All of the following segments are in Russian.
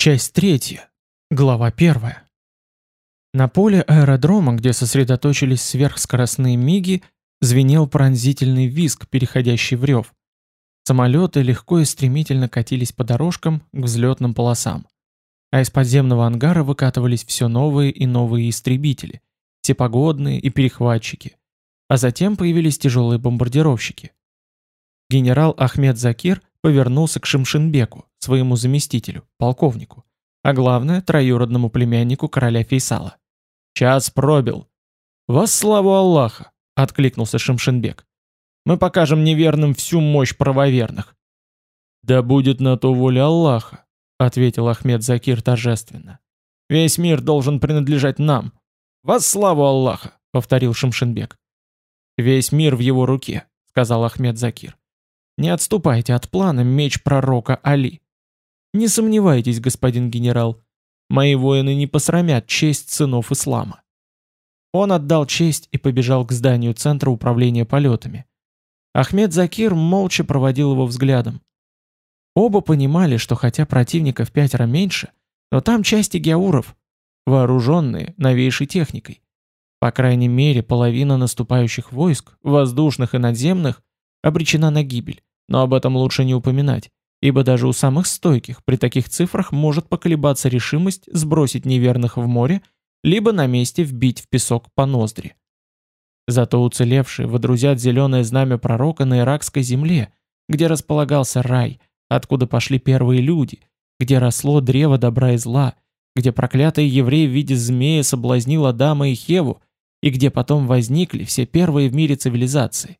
Часть третья. Глава первая. На поле аэродрома, где сосредоточились сверхскоростные миги, звенел пронзительный визг, переходящий в рев. Самолеты легко и стремительно катились по дорожкам к взлетным полосам. А из подземного ангара выкатывались все новые и новые истребители, всепогодные и перехватчики. А затем появились тяжелые бомбардировщики. Генерал Ахмед Закир повернулся к Шимшинбеку, своему заместителю, полковнику, а главное, троюродному племяннику короля Фейсала. «Час пробил». «Вас славу Аллаха!» — откликнулся Шимшинбек. «Мы покажем неверным всю мощь правоверных». «Да будет на то воля Аллаха», — ответил Ахмед Закир торжественно. «Весь мир должен принадлежать нам». «Вас славу Аллаха!» — повторил Шимшинбек. «Весь мир в его руке», — сказал Ахмед Закир. Не отступайте от плана меч пророка Али. Не сомневайтесь, господин генерал, мои воины не посрамят честь сынов ислама. Он отдал честь и побежал к зданию Центра управления полетами. Ахмед Закир молча проводил его взглядом. Оба понимали, что хотя противника в пятеро меньше, но там части геауров, вооруженные новейшей техникой. По крайней мере, половина наступающих войск, воздушных и надземных, обречена на гибель. Но об этом лучше не упоминать, ибо даже у самых стойких при таких цифрах может поколебаться решимость сбросить неверных в море, либо на месте вбить в песок по ноздри. Зато уцелевшие водрузят зеленое знамя пророка на иракской земле, где располагался рай, откуда пошли первые люди, где росло древо добра и зла, где проклятый еврей в виде змея соблазнил Адама и Хеву, и где потом возникли все первые в мире цивилизации.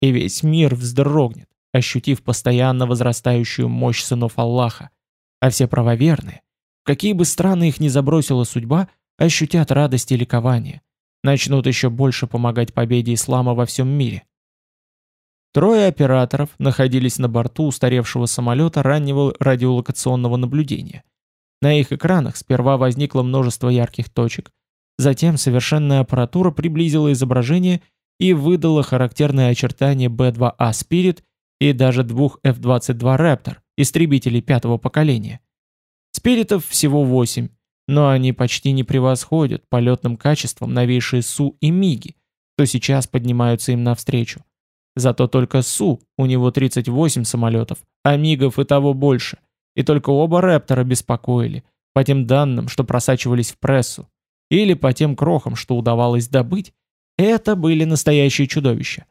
И весь мир вздрогнет, ощутив постоянно возрастающую мощь сынов Аллаха, а все правоверные, какие бы страны их ни забросила судьба, ощутят радость и ликование, начнут еще больше помогать победе ислама во всем мире. Трое операторов находились на борту устаревшего самолета раннего радиолокационного наблюдения. На их экранах сперва возникло множество ярких точек, затем совершенная аппаратура приблизила изображение и выдала характерные очертания B-2A Spirit и даже двух F-22 Raptor, истребителей пятого поколения. Спиритов всего восемь, но они почти не превосходят полетным качеством новейшие Су и Миги, то сейчас поднимаются им навстречу. Зато только Су, у него 38 самолетов, а Мигов и того больше, и только оба Рэптора беспокоили, по тем данным, что просачивались в прессу, или по тем крохам, что удавалось добыть, это были настоящие чудовища.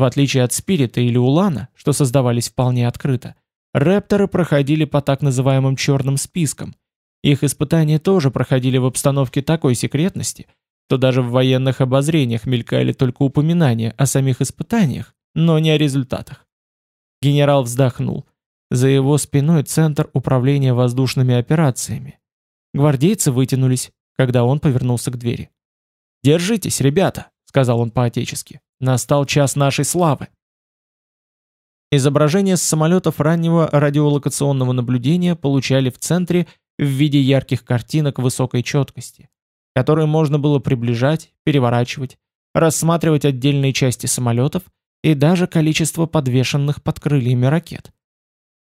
В отличие от Спирита или Улана, что создавались вполне открыто, Репторы проходили по так называемым черным спискам. Их испытания тоже проходили в обстановке такой секретности, что даже в военных обозрениях мелькали только упоминания о самих испытаниях, но не о результатах. Генерал вздохнул. За его спиной центр управления воздушными операциями. Гвардейцы вытянулись, когда он повернулся к двери. «Держитесь, ребята», — сказал он по-отечески. Настал час нашей славы. Изображения с самолетов раннего радиолокационного наблюдения получали в центре в виде ярких картинок высокой четкости, которые можно было приближать, переворачивать, рассматривать отдельные части самолетов и даже количество подвешенных под крыльями ракет.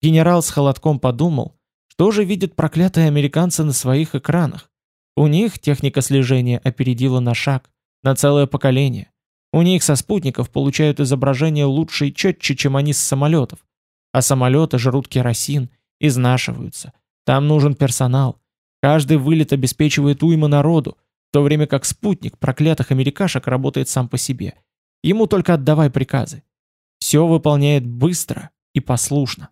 Генерал с холодком подумал, что же видят проклятые американцы на своих экранах. У них техника слежения опередила на шаг, на целое поколение. У них со спутников получают изображение лучше и четче, чем они с самолетов. А самолеты жрут керосин, изнашиваются. Там нужен персонал. Каждый вылет обеспечивает уйма народу, в то время как спутник проклятых америкашек работает сам по себе. Ему только отдавай приказы. Все выполняет быстро и послушно.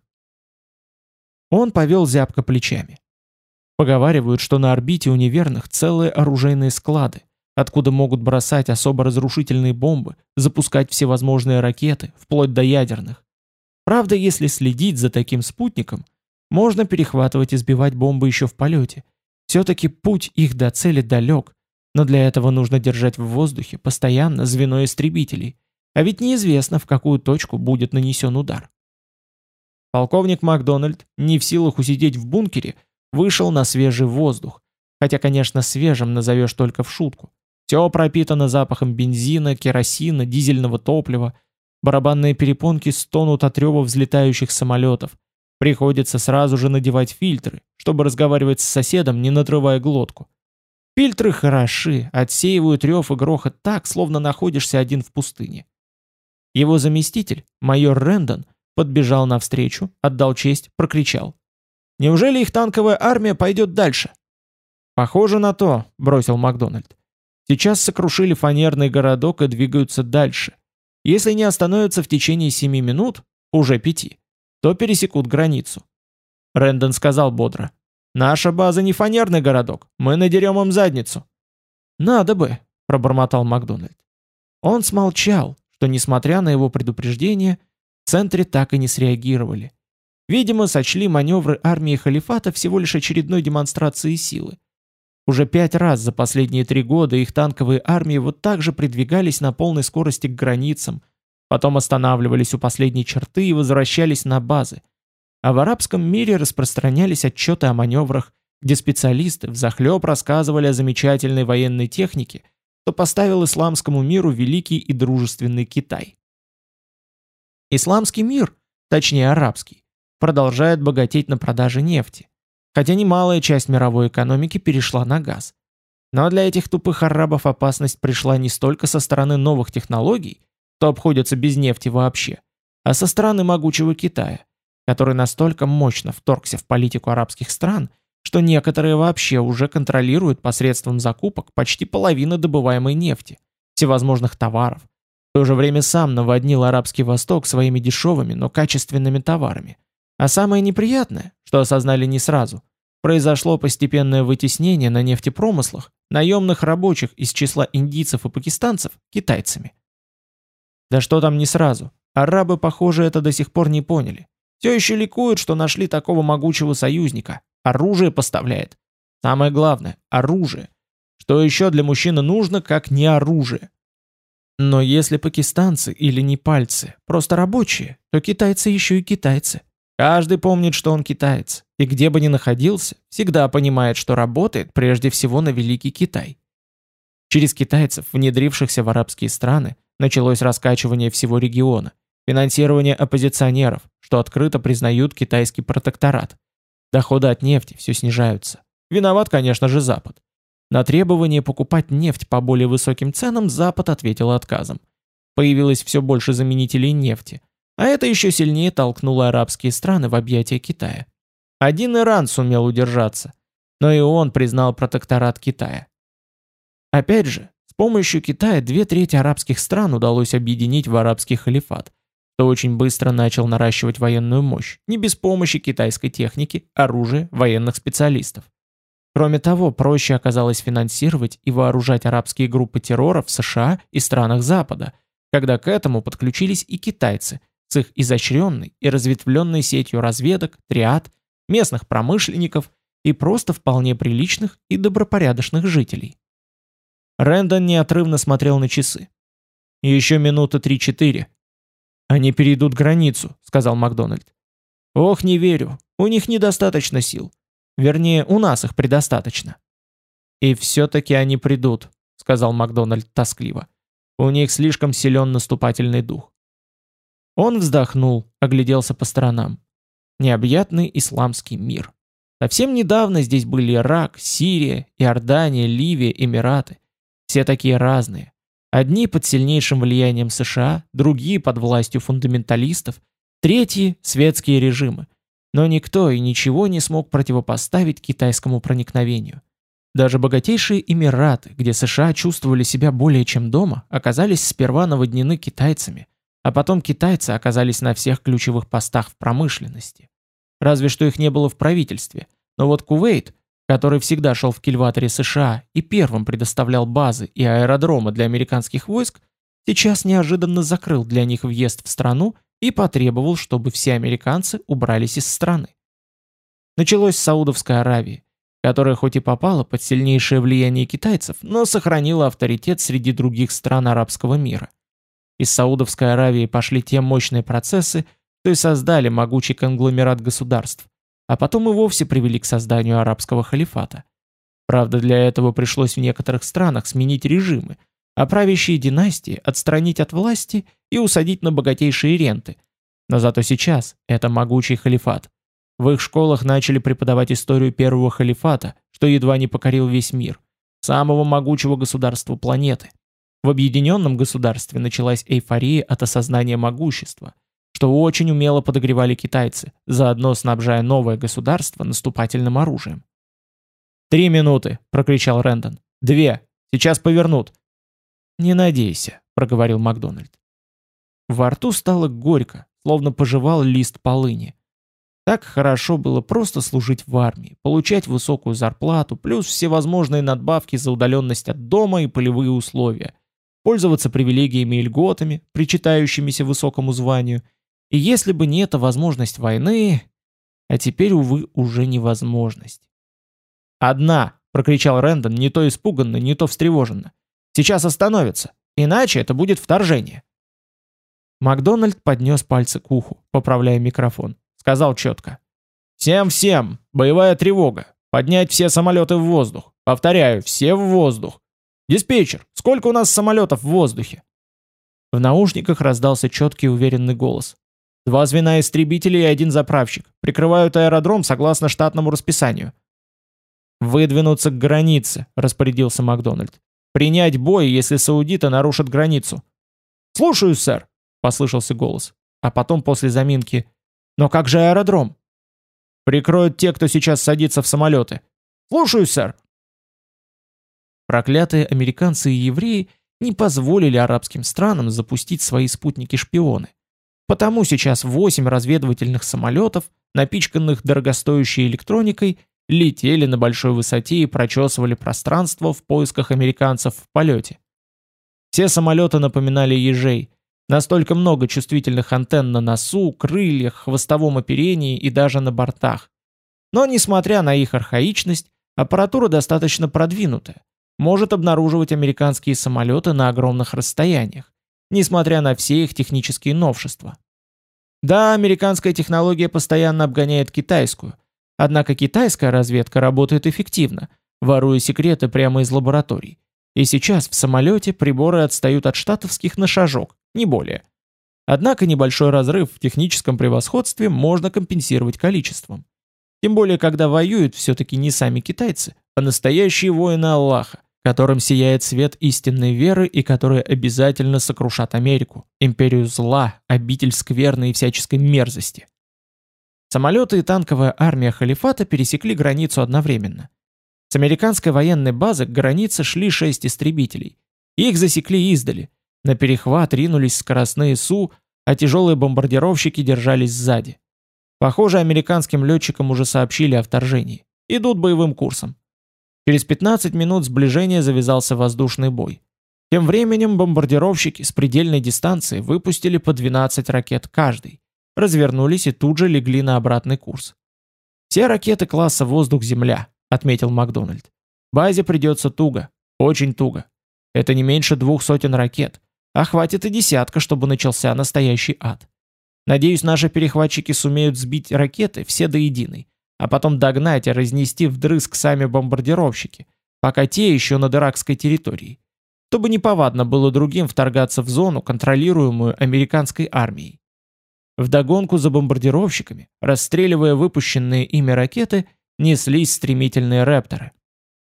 Он повел зябко плечами. Поговаривают, что на орбите у неверных целые оружейные склады, откуда могут бросать особо разрушительные бомбы, запускать всевозможные ракеты, вплоть до ядерных. Правда, если следить за таким спутником, можно перехватывать и сбивать бомбы еще в полете. Все-таки путь их до цели далек, но для этого нужно держать в воздухе постоянно звено истребителей, а ведь неизвестно, в какую точку будет нанесен удар. Полковник Макдональд, не в силах усидеть в бункере, вышел на свежий воздух, хотя, конечно, свежим назовешь только в шутку. Все пропитано запахом бензина, керосина, дизельного топлива. Барабанные перепонки стонут от рева взлетающих самолетов. Приходится сразу же надевать фильтры, чтобы разговаривать с соседом, не надрывая глотку. Фильтры хороши, отсеивают рев и грохот так, словно находишься один в пустыне. Его заместитель, майор Рэндон, подбежал навстречу, отдал честь, прокричал. «Неужели их танковая армия пойдет дальше?» «Похоже на то», — бросил Макдональд. «Сейчас сокрушили фанерный городок и двигаются дальше. Если не остановятся в течение семи минут, уже пяти, то пересекут границу». Рэндон сказал бодро. «Наша база не фанерный городок, мы надерем им задницу». «Надо бы», — пробормотал Макдональд. Он смолчал, что, несмотря на его предупреждение, в центре так и не среагировали. Видимо, сочли маневры армии халифата всего лишь очередной демонстрацией силы. Уже пять раз за последние три года их танковые армии вот так же придвигались на полной скорости к границам, потом останавливались у последней черты и возвращались на базы. А в арабском мире распространялись отчеты о маневрах, где специалисты взахлеб рассказывали о замечательной военной технике, что поставил исламскому миру великий и дружественный Китай. Исламский мир, точнее арабский, продолжает богатеть на продаже нефти хотя немалая часть мировой экономики перешла на газ. Но для этих тупых арабов опасность пришла не столько со стороны новых технологий, что обходятся без нефти вообще, а со стороны могучего Китая, который настолько мощно вторгся в политику арабских стран, что некоторые вообще уже контролируют посредством закупок почти половину добываемой нефти, всевозможных товаров. В то же время сам наводнил Арабский Восток своими дешевыми, но качественными товарами. А самое неприятное, что осознали не сразу, произошло постепенное вытеснение на нефтепромыслах наемных рабочих из числа индийцев и пакистанцев китайцами. Да что там не сразу. Арабы, похоже, это до сих пор не поняли. Все еще ликуют, что нашли такого могучего союзника. Оружие поставляет. Самое главное – оружие. Что еще для мужчины нужно, как не оружие? Но если пакистанцы или непальцы просто рабочие, то китайцы еще и китайцы. Каждый помнит, что он китаец, и где бы ни находился, всегда понимает, что работает прежде всего на Великий Китай. Через китайцев, внедрившихся в арабские страны, началось раскачивание всего региона, финансирование оппозиционеров, что открыто признают китайский протекторат. Доходы от нефти все снижаются. Виноват, конечно же, Запад. На требование покупать нефть по более высоким ценам Запад ответил отказом. Появилось все больше заменителей нефти – а это еще сильнее толкнуло арабские страны в объятия Китая. Один Иран сумел удержаться, но и он признал протекторат Китая. Опять же, с помощью Китая две трети арабских стран удалось объединить в арабский халифат, что очень быстро начал наращивать военную мощь, не без помощи китайской техники, оружия, военных специалистов. Кроме того, проще оказалось финансировать и вооружать арабские группы террора в США и странах Запада, когда к этому подключились и китайцы – с их изощренной и разветвленной сетью разведок, триад, местных промышленников и просто вполне приличных и добропорядочных жителей. Рэндон неотрывно смотрел на часы. «Еще минуты три-четыре». «Они перейдут границу», — сказал Макдональд. «Ох, не верю. У них недостаточно сил. Вернее, у нас их предостаточно». «И все-таки они придут», — сказал Макдональд тоскливо. «У них слишком силен наступательный дух. Он вздохнул, огляделся по сторонам. Необъятный исламский мир. Совсем недавно здесь были Ирак, Сирия, Иордания, Ливия, Эмираты. Все такие разные. Одни под сильнейшим влиянием США, другие под властью фундаменталистов, третьи – светские режимы. Но никто и ничего не смог противопоставить китайскому проникновению. Даже богатейшие Эмираты, где США чувствовали себя более чем дома, оказались сперва наводнены китайцами – а потом китайцы оказались на всех ключевых постах в промышленности. Разве что их не было в правительстве. Но вот Кувейт, который всегда шел в кильваторе США и первым предоставлял базы и аэродромы для американских войск, сейчас неожиданно закрыл для них въезд в страну и потребовал, чтобы все американцы убрались из страны. Началось с Саудовской Аравии, которая хоть и попала под сильнейшее влияние китайцев, но сохранила авторитет среди других стран арабского мира. Из Саудовской Аравии пошли те мощные процессы, что и создали могучий конгломерат государств, а потом и вовсе привели к созданию арабского халифата. Правда, для этого пришлось в некоторых странах сменить режимы, а правящие династии отстранить от власти и усадить на богатейшие ренты. Но зато сейчас это могучий халифат, В их школах начали преподавать историю первого халифата, что едва не покорил весь мир, самого могучего государства планеты. В объединенном государстве началась эйфория от осознания могущества, что очень умело подогревали китайцы, заодно снабжая новое государство наступательным оружием. «Три минуты!» — прокричал Рэндон. «Две! Сейчас повернут!» «Не надейся», — проговорил Макдональд. Во рту стало горько, словно пожевал лист полыни. Так хорошо было просто служить в армии, получать высокую зарплату, плюс всевозможные надбавки за удаленность от дома и полевые условия — пользоваться привилегиями и льготами, причитающимися высокому званию, и если бы не эта возможность войны, а теперь, увы, уже невозможность. «Одна!» — прокричал Рэндон, не то испуганно, не то встревоженно. «Сейчас остановится, иначе это будет вторжение». Макдональд поднес пальцы к уху, поправляя микрофон. Сказал четко. «Всем-всем! Боевая тревога! Поднять все самолеты в воздух! Повторяю, все в воздух! «Диспетчер, сколько у нас самолетов в воздухе?» В наушниках раздался четкий уверенный голос. «Два звена истребителей и один заправщик. Прикрывают аэродром согласно штатному расписанию». «Выдвинуться к границе», — распорядился Макдональд. «Принять бой, если саудиты нарушат границу». «Слушаюсь, сэр», — послышался голос. А потом после заминки. «Но как же аэродром?» «Прикроют те, кто сейчас садится в самолеты». «Слушаюсь, сэр». Проклятые американцы и евреи не позволили арабским странам запустить свои спутники-шпионы. Потому сейчас восемь разведывательных самолетов, напичканных дорогостоящей электроникой, летели на большой высоте и прочесывали пространство в поисках американцев в полете. Все самолеты напоминали ежей, настолько много чувствительных антенн на носу, крыльях, хвостовом оперении и даже на бортах. Но несмотря на их архаичность, аппаратура достаточно продвинутая, может обнаруживать американские самолеты на огромных расстояниях, несмотря на все их технические новшества. Да, американская технология постоянно обгоняет китайскую, однако китайская разведка работает эффективно, воруя секреты прямо из лабораторий. И сейчас в самолете приборы отстают от штатовских на шажок, не более. Однако небольшой разрыв в техническом превосходстве можно компенсировать количеством. Тем более, когда воюют все-таки не сами китайцы, а настоящие воины Аллаха, которым сияет свет истинной веры и которые обязательно сокрушат Америку, империю зла, обитель скверной и всяческой мерзости. Самолеты и танковая армия халифата пересекли границу одновременно. С американской военной базы к границе шли шесть истребителей. Их засекли издали. На перехват ринулись скоростные Су, а тяжелые бомбардировщики держались сзади. Похоже, американским летчикам уже сообщили о вторжении. Идут боевым курсом. Через 15 минут сближения завязался воздушный бой. Тем временем бомбардировщики с предельной дистанции выпустили по 12 ракет каждый, развернулись и тут же легли на обратный курс. «Все ракеты класса «Воздух-Земля», — отметил Макдональд. «Базе придется туго, очень туго. Это не меньше двух сотен ракет, а хватит и десятка, чтобы начался настоящий ад. Надеюсь, наши перехватчики сумеют сбить ракеты все до единой, а потом догнать и разнести вдрызг сами бомбардировщики, пока те еще над иракской территорией, чтобы неповадно было другим вторгаться в зону, контролируемую американской армией. Вдогонку за бомбардировщиками, расстреливая выпущенные ими ракеты, неслись стремительные репторы.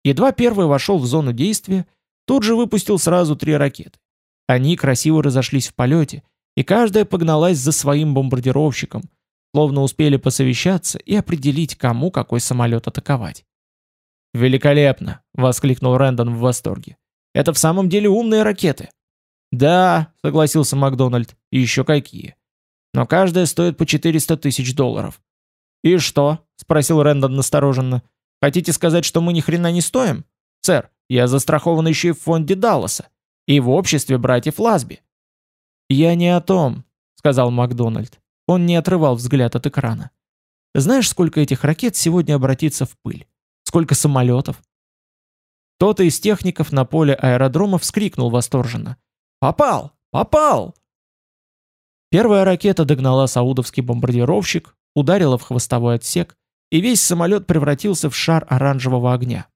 Едва первый вошел в зону действия, тут же выпустил сразу три ракеты. Они красиво разошлись в полете, и каждая погналась за своим бомбардировщиком, Словно успели посовещаться и определить, кому какой самолет атаковать. «Великолепно!» — воскликнул Рэндон в восторге. «Это в самом деле умные ракеты!» «Да», — согласился Макдональд, — «и еще какие. Но каждая стоит по 400 тысяч долларов». «И что?» — спросил Рэндон настороженно. «Хотите сказать, что мы ни хрена не стоим? Сэр, я застрахован еще и в фонде Далласа. И в обществе братьев Ласби». «Я не о том», — сказал Макдональд. Он не отрывал взгляд от экрана. Знаешь, сколько этих ракет сегодня обратится в пыль? Сколько самолетов? Кто-то из техников на поле аэродрома вскрикнул восторженно. «Попал! Попал!» Первая ракета догнала саудовский бомбардировщик, ударила в хвостовой отсек, и весь самолет превратился в шар оранжевого огня.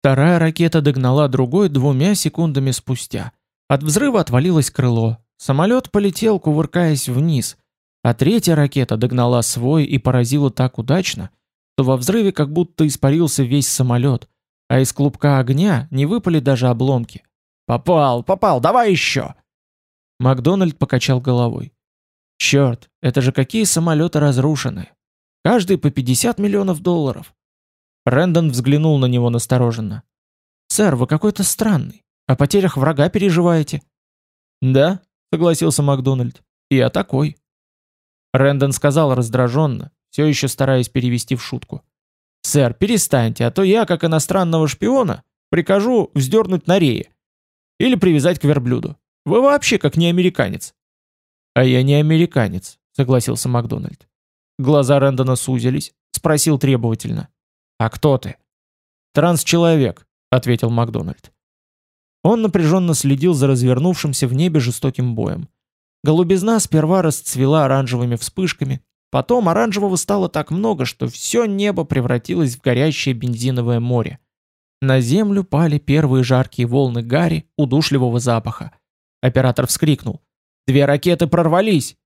Вторая ракета догнала другой двумя секундами спустя. От взрыва отвалилось крыло. Самолет полетел, кувыркаясь вниз, А третья ракета догнала свой и поразила так удачно, что во взрыве как будто испарился весь самолет, а из клубка огня не выпали даже обломки. «Попал, попал, давай еще!» Макдональд покачал головой. «Черт, это же какие самолеты разрушены! Каждый по 50 миллионов долларов!» Рэндон взглянул на него настороженно. «Сэр, вы какой-то странный. О потерях врага переживаете?» «Да», — согласился Макдональд. «Я такой». Рэндон сказал раздраженно, все еще стараясь перевести в шутку. «Сэр, перестаньте, а то я, как иностранного шпиона, прикажу вздернуть на рее. Или привязать к верблюду. Вы вообще как не американец». «А я не американец», — согласился Макдональд. Глаза Рэндона сузились, спросил требовательно. «А кто ты?» «Транс-человек», — ответил Макдональд. Он напряженно следил за развернувшимся в небе жестоким боем. Голубизна сперва расцвела оранжевыми вспышками, потом оранжевого стало так много, что все небо превратилось в горящее бензиновое море. На землю пали первые жаркие волны гари, удушливого запаха. Оператор вскрикнул. «Две ракеты прорвались!»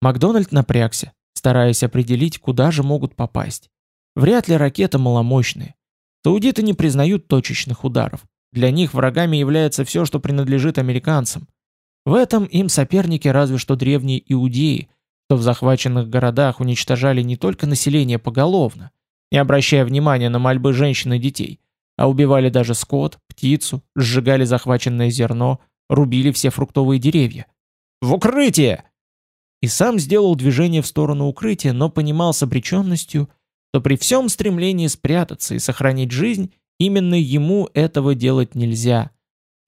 Макдональд напрягся, стараясь определить, куда же могут попасть. Вряд ли ракеты маломощные. Саудиты не признают точечных ударов. Для них врагами является все, что принадлежит американцам. В этом им соперники разве что древние иудеи, что в захваченных городах уничтожали не только население поголовно, не обращая внимания на мольбы женщин и детей, а убивали даже скот, птицу, сжигали захваченное зерно, рубили все фруктовые деревья. «В укрытие!» И сам сделал движение в сторону укрытия, но понимал с обреченностью, что при всем стремлении спрятаться и сохранить жизнь, именно ему этого делать нельзя.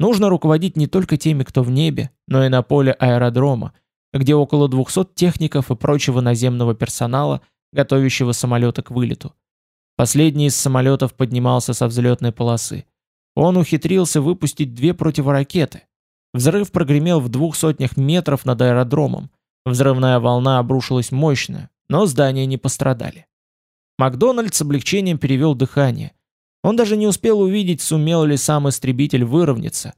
Нужно руководить не только теми, кто в небе, но и на поле аэродрома, где около 200 техников и прочего наземного персонала, готовящего самолеты к вылету. Последний из самолетов поднимался со взлетной полосы. Он ухитрился выпустить две противоракеты. Взрыв прогремел в двух сотнях метров над аэродромом. Взрывная волна обрушилась мощно, но здания не пострадали. Макдональд с облегчением перевел дыхание. Он даже не успел увидеть, сумел ли сам истребитель выровняться.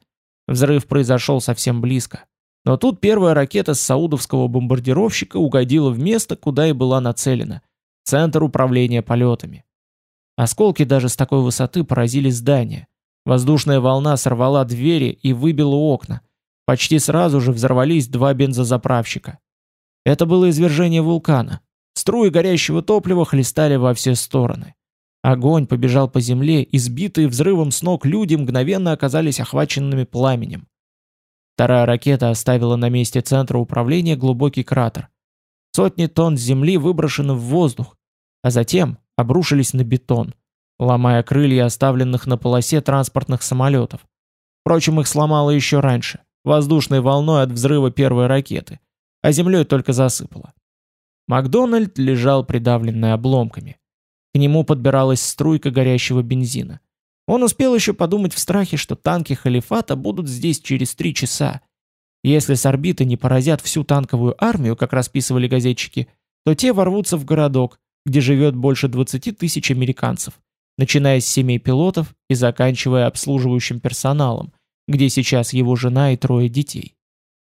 Взрыв произошел совсем близко. Но тут первая ракета с саудовского бомбардировщика угодила в место, куда и была нацелена – центр управления полетами. Осколки даже с такой высоты поразили здание. Воздушная волна сорвала двери и выбила окна. Почти сразу же взорвались два бензозаправщика. Это было извержение вулкана. Струи горящего топлива хлестали во все стороны. Огонь побежал по земле, избитые взрывом с ног люди мгновенно оказались охваченными пламенем. Вторая ракета оставила на месте центра управления глубокий кратер. Сотни тонн земли выброшены в воздух, а затем обрушились на бетон, ломая крылья оставленных на полосе транспортных самолетов. Впрочем, их сломало еще раньше, воздушной волной от взрыва первой ракеты, а землей только засыпало. Макдональд лежал придавленный обломками. К нему подбиралась струйка горящего бензина. Он успел еще подумать в страхе, что танки халифата будут здесь через три часа. Если с орбиты не поразят всю танковую армию, как расписывали газетчики, то те ворвутся в городок, где живет больше 20 тысяч американцев, начиная с семей пилотов и заканчивая обслуживающим персоналом, где сейчас его жена и трое детей.